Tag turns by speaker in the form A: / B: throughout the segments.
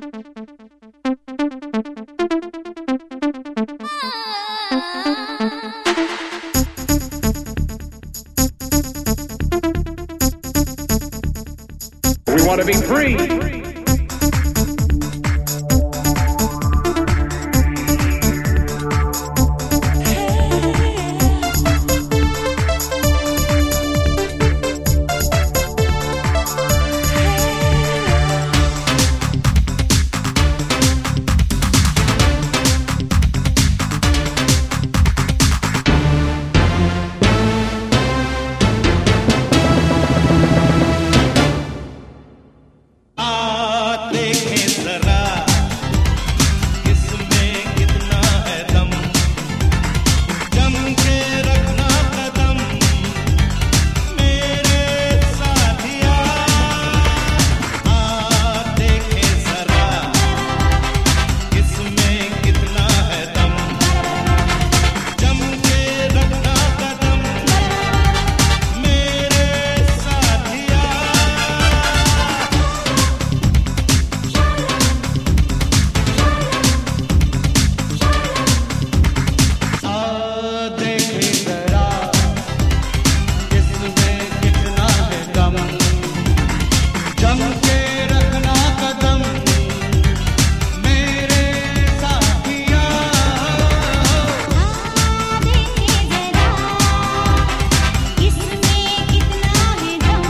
A: We want to be free.
B: दमन जम के रखना कदम मेरे साथिया
A: इसमें कितना है दम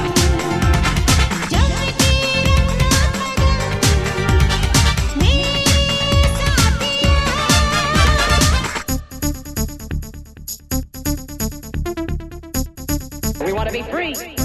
A: जम के रखना कदम मेरे साथिया We want to be free.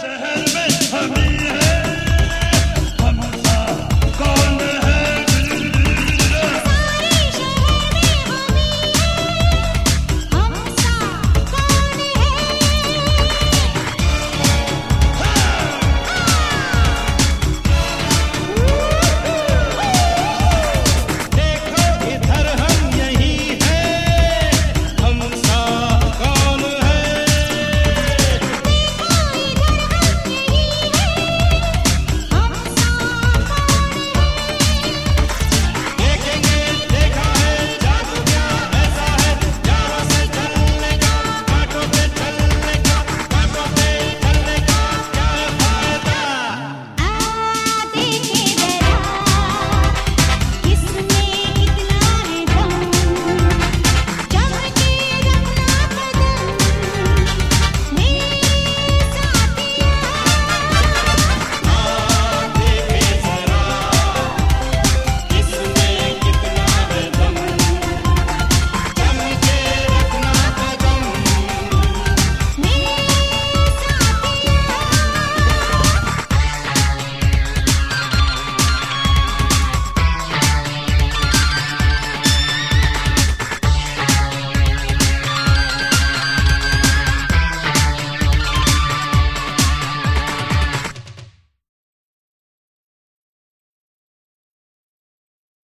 B: shahar